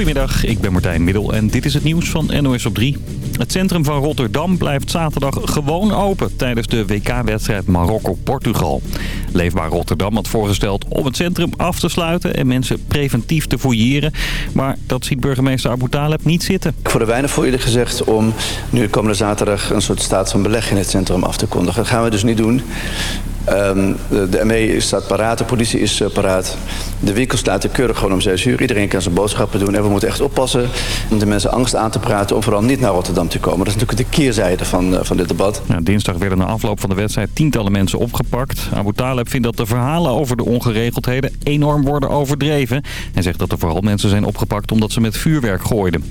Goedemiddag, ik ben Martijn Middel en dit is het nieuws van NOS op 3. Het centrum van Rotterdam blijft zaterdag gewoon open tijdens de WK-wedstrijd Marokko-Portugal. Leefbaar Rotterdam had voorgesteld om het centrum af te sluiten en mensen preventief te fouilleren. Maar dat ziet burgemeester Abu Taleb niet zitten. Ik voor de weinig voor jullie gezegd om nu komende zaterdag een soort staat van beleg in het centrum af te kondigen. Dat gaan we dus niet doen. Um, de, de ME staat paraat, de politie is uh, paraat. De winkels sluiten keurig gewoon om 6 uur. Iedereen kan zijn boodschappen doen. En we moeten echt oppassen om de mensen angst aan te praten... om vooral niet naar Rotterdam te komen. Dat is natuurlijk de keerzijde van, uh, van dit debat. Ja, dinsdag werden na afloop van de wedstrijd tientallen mensen opgepakt. Abu Taleb vindt dat de verhalen over de ongeregeldheden enorm worden overdreven. En zegt dat er vooral mensen zijn opgepakt omdat ze met vuurwerk gooiden.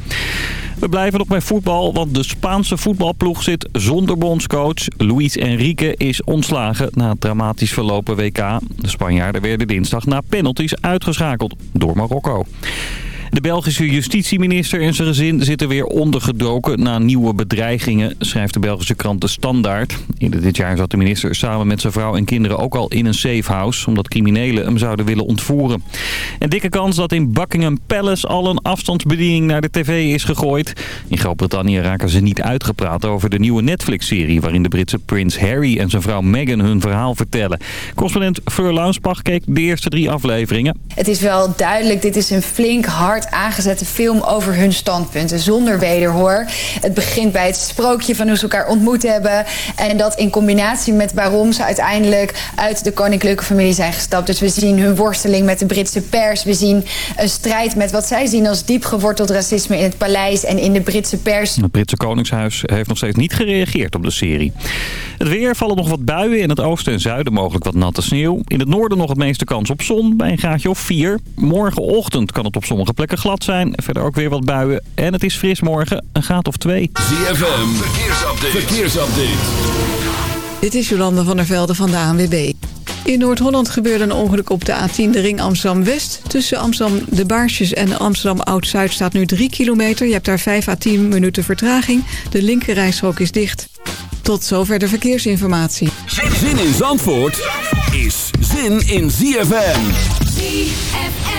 We blijven nog bij voetbal, want de Spaanse voetbalploeg zit zonder bondscoach. Luis Enrique is ontslagen na het dramatisch verlopen WK. De Spanjaarden werden dinsdag na penalties uitgeschakeld door Marokko. De Belgische justitieminister en zijn gezin zitten weer ondergedoken na nieuwe bedreigingen, schrijft de Belgische krant De Standaard. Eerder dit jaar zat de minister samen met zijn vrouw en kinderen ook al in een safehouse, omdat criminelen hem zouden willen ontvoeren. En dikke kans dat in Buckingham Palace al een afstandsbediening naar de tv is gegooid. In Groot-Brittannië raken ze niet uitgepraat over de nieuwe Netflix-serie, waarin de Britse prins Harry en zijn vrouw Meghan hun verhaal vertellen. Correspondent Fleur Launsbach keek de eerste drie afleveringen. Het is wel duidelijk, dit is een flink hard aangezette film over hun standpunten. Zonder wederhoor. Het begint bij het sprookje van hoe ze elkaar ontmoet hebben. En dat in combinatie met waarom ze uiteindelijk uit de koninklijke familie zijn gestapt. Dus we zien hun worsteling met de Britse pers. We zien een strijd met wat zij zien als diep geworteld racisme in het paleis en in de Britse pers. Het Britse Koningshuis heeft nog steeds niet gereageerd op de serie. Het weer vallen nog wat buien. In het oosten en zuiden mogelijk wat natte sneeuw. In het noorden nog het meeste kans op zon bij een graadje of 4. Morgenochtend kan het op sommige plekken glad zijn. Verder ook weer wat buien. En het is fris morgen, een graad of 2. ZFM, verkeersupdate. verkeersupdate. Dit is Jolanda van der Velde van de ANWB. In Noord-Holland gebeurde een ongeluk op de A10, de ring Amsterdam-West. Tussen Amsterdam De Baarsjes en Amsterdam Oud-Zuid staat nu 3 kilometer. Je hebt daar 5 à 10 minuten vertraging. De linkerrijstrook is dicht. Tot zover de verkeersinformatie. Zin in Zandvoort is zin in ZFM. ZFM.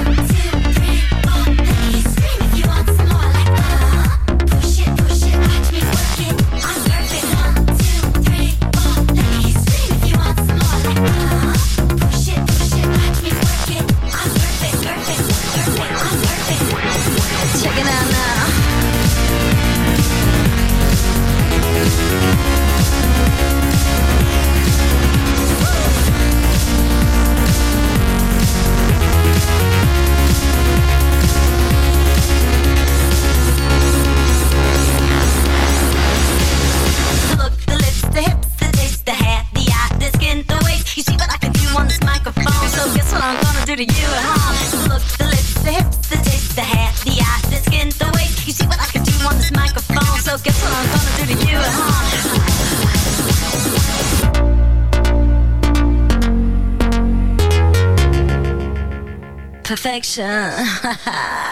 direction.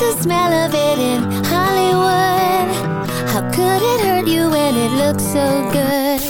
the smell of it in Hollywood How could it hurt you when it looks so good?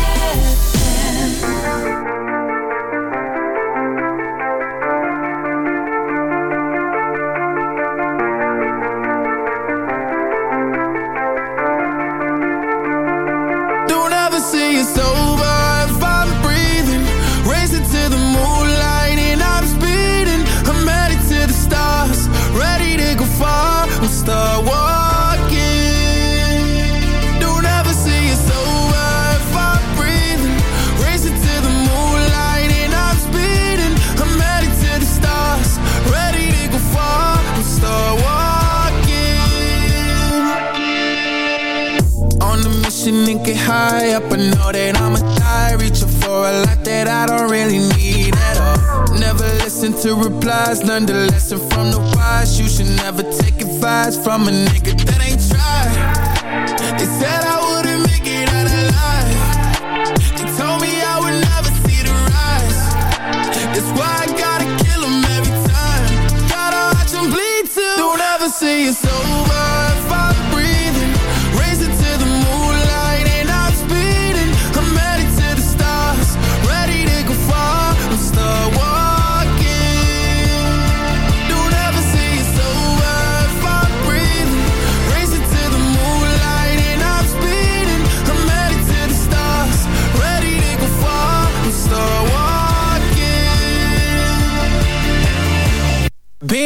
lies Learned a lesson from the wise. You should never take advice from a nigga that ain't tried. They said I wouldn't make it out alive. They told me I would never see the rise. That's why I gotta kill every time. Gotta watch bleed too Don't ever say it's over.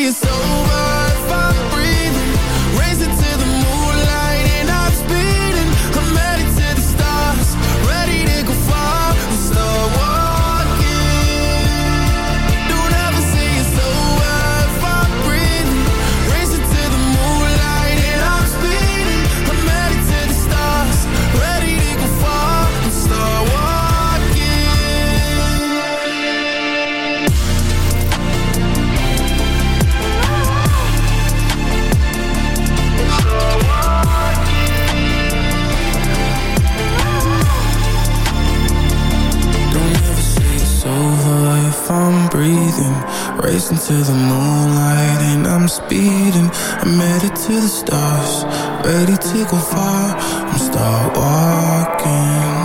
you're sober I'm speeding I'm headed to the stars Ready to go far. I'm start walking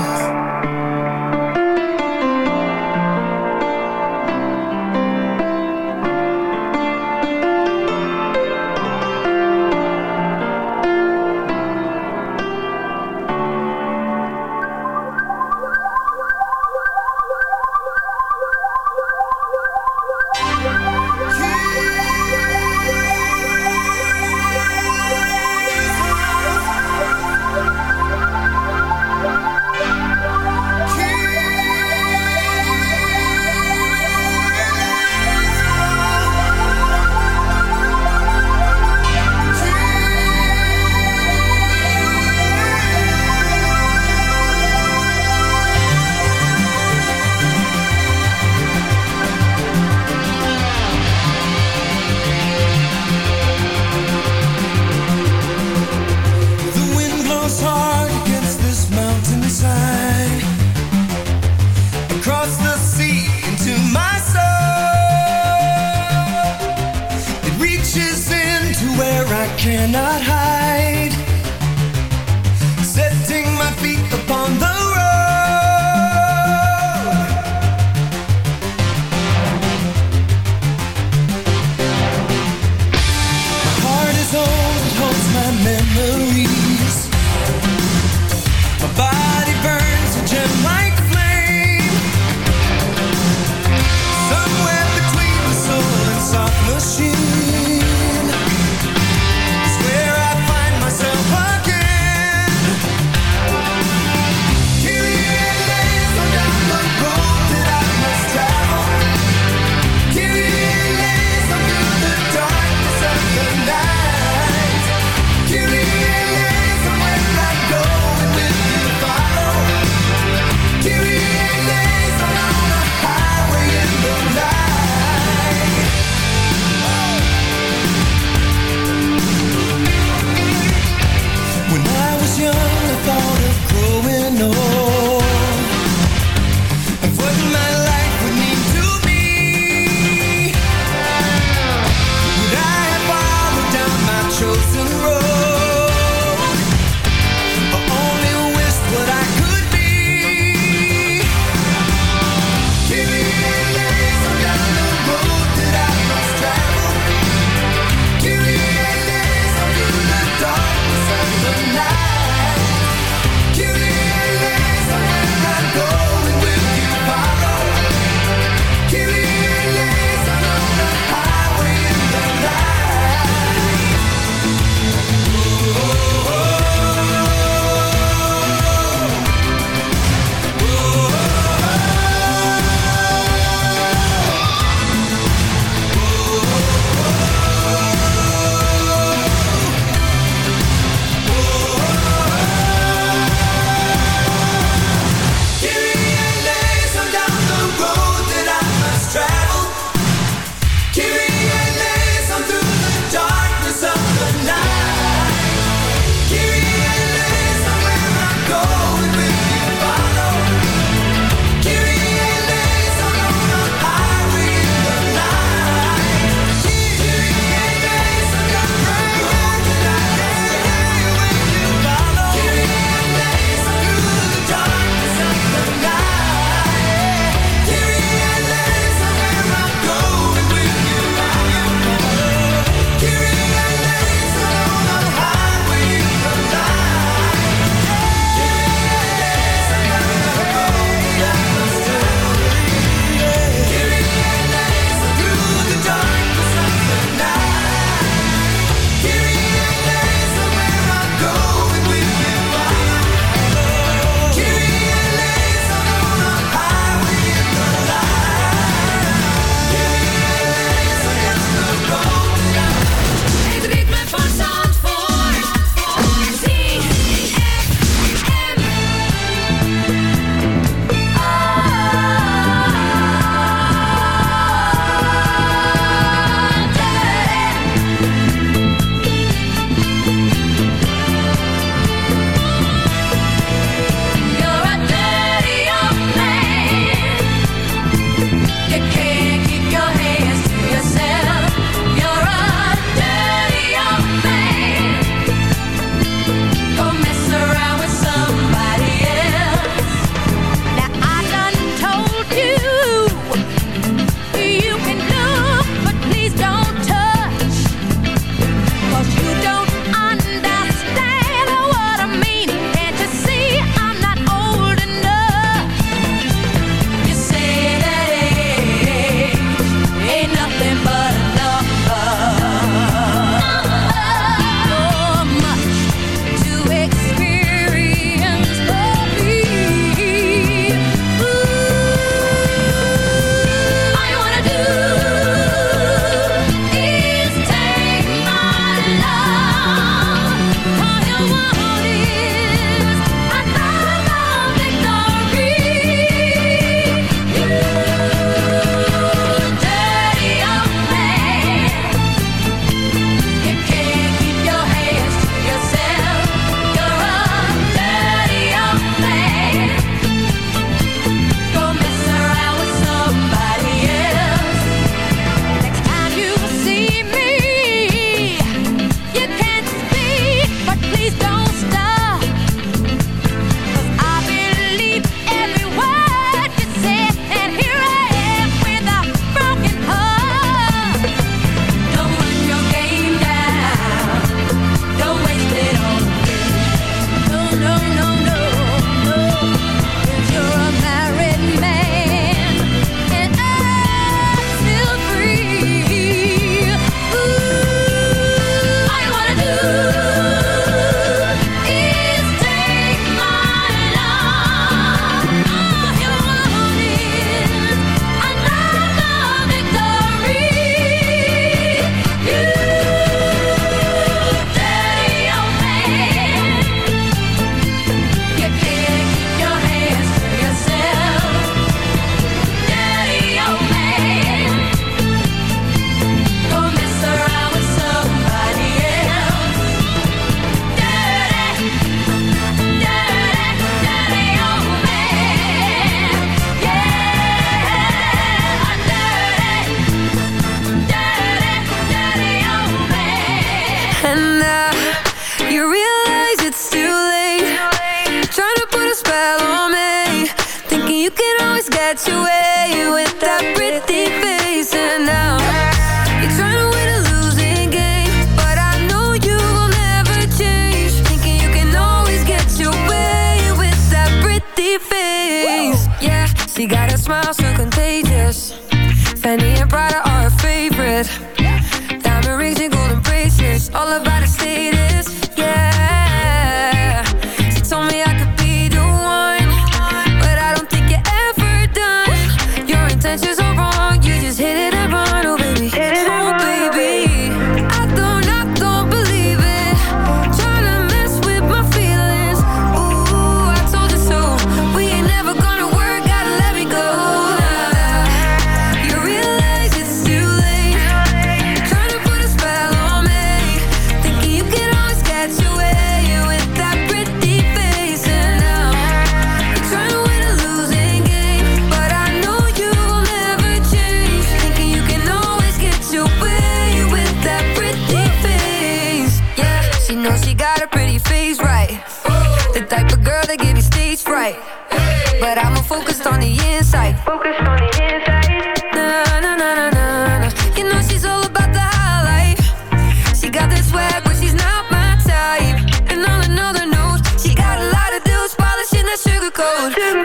sugarcoat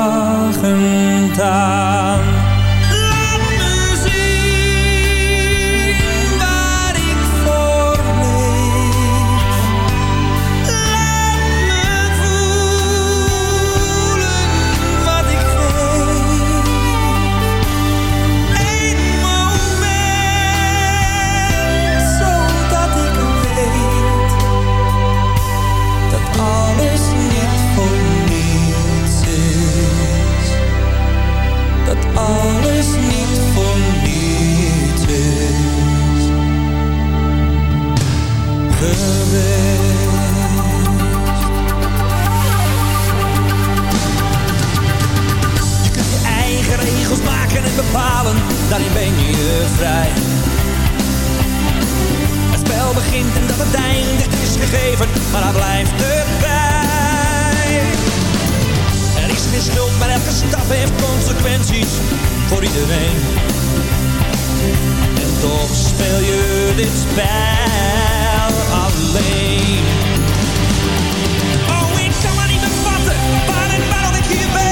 Het spel begint en dat het eindigt is gegeven, maar dat blijft erbij. Er is geen schuld, maar elke stap heeft consequenties voor iedereen. En toch speel je dit spel alleen. Oh, ik kan maar niet bevatten, waar en waarom ik hier ben.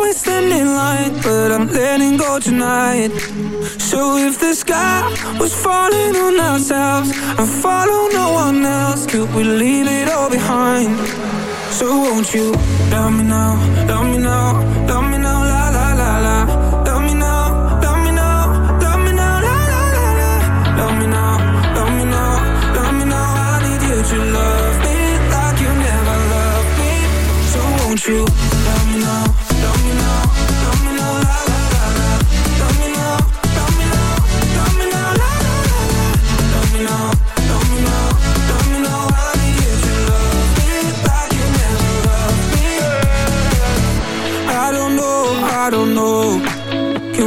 always stand in line, but I'm letting go tonight. So if the sky was falling on ourselves, I follow no one else. Could we leave it all behind? So won't you love me now, love me now?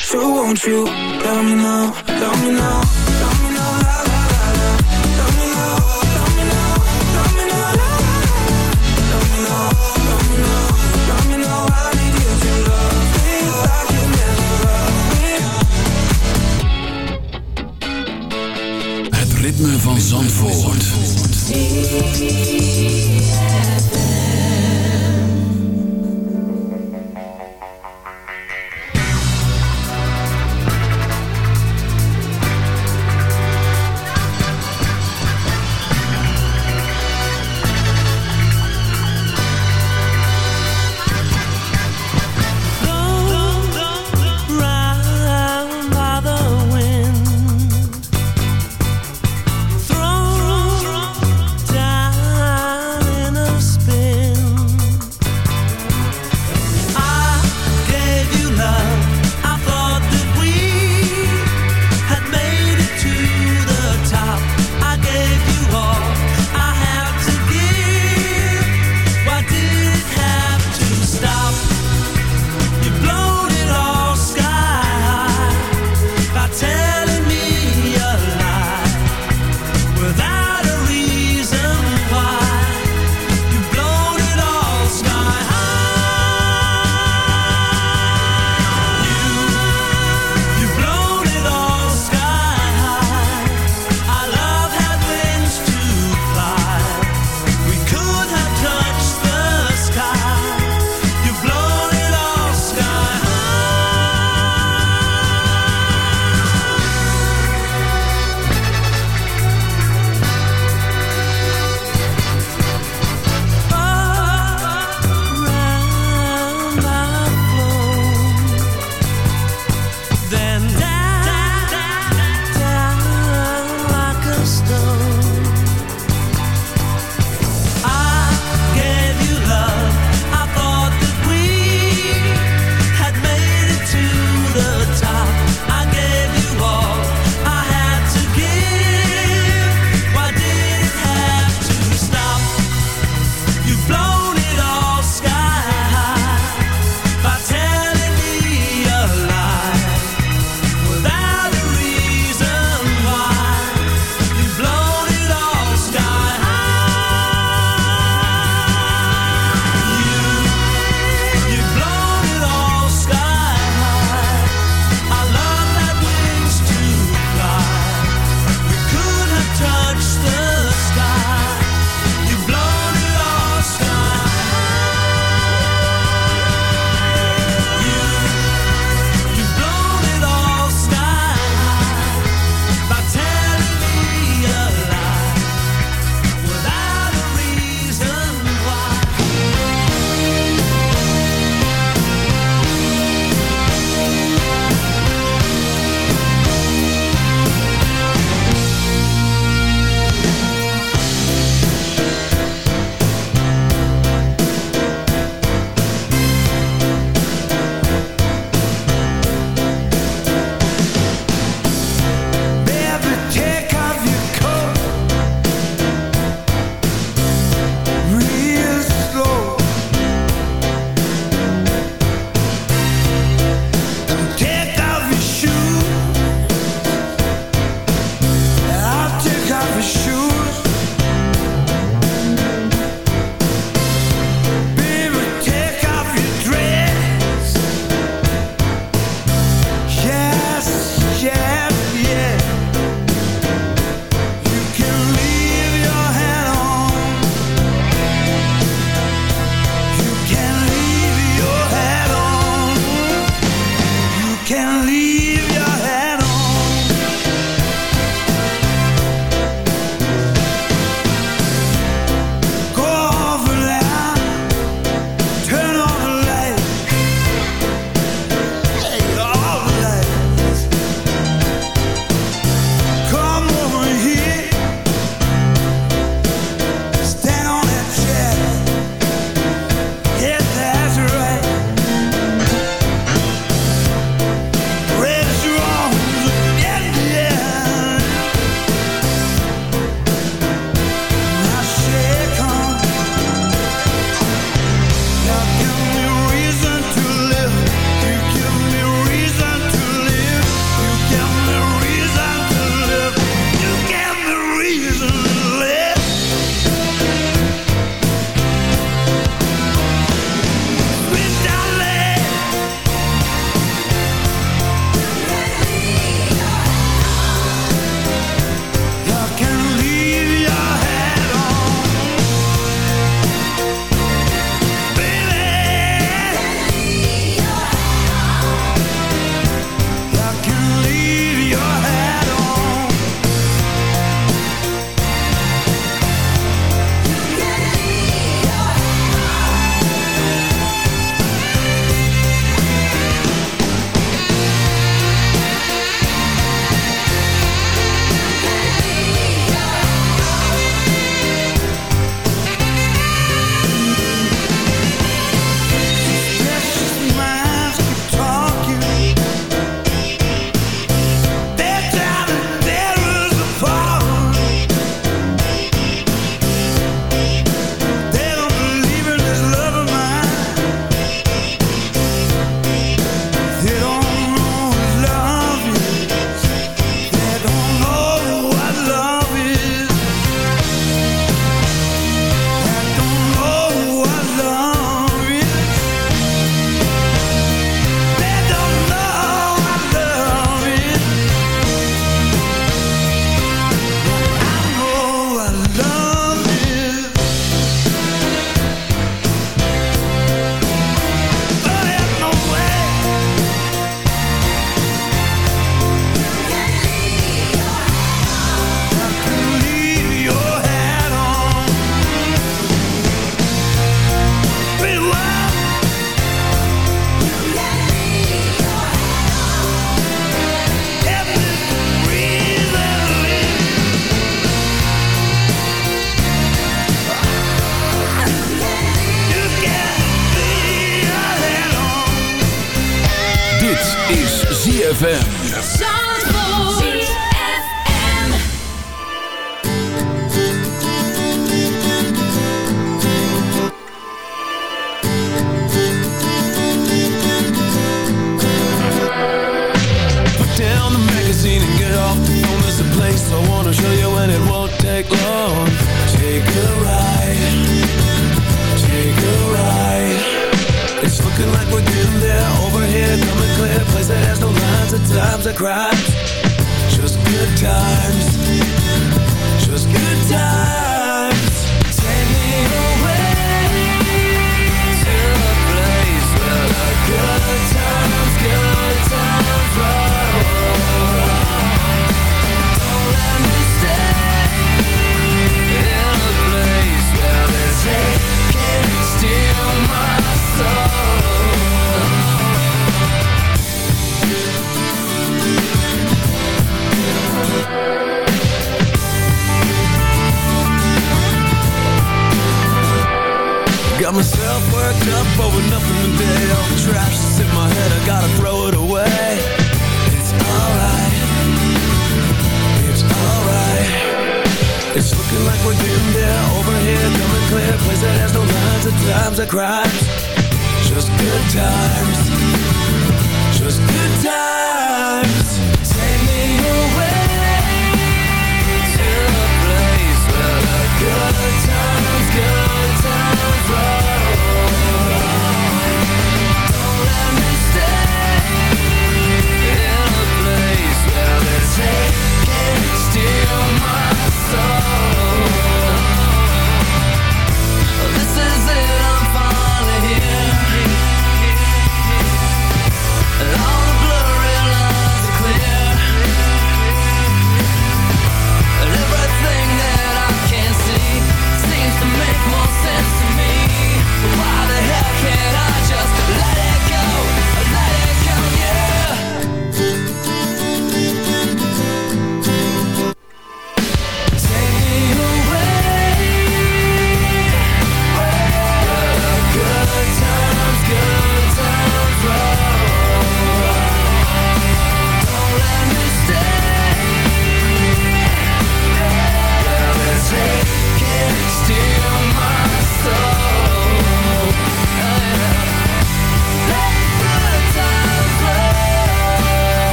So Won't you? Love me now, love me now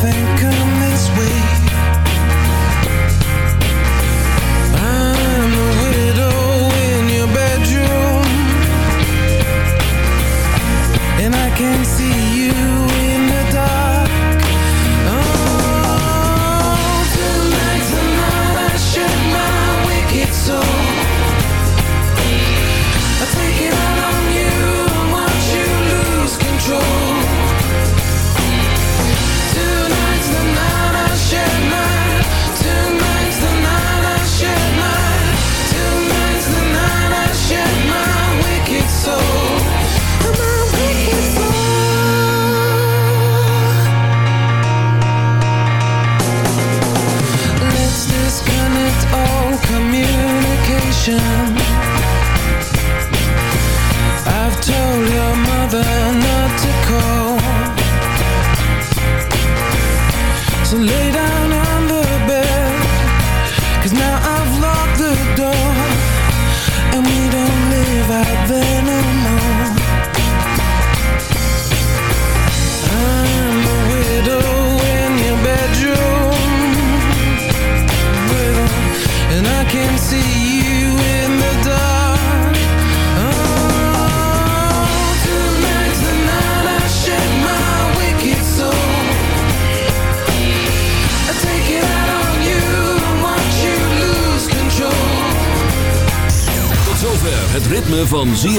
think of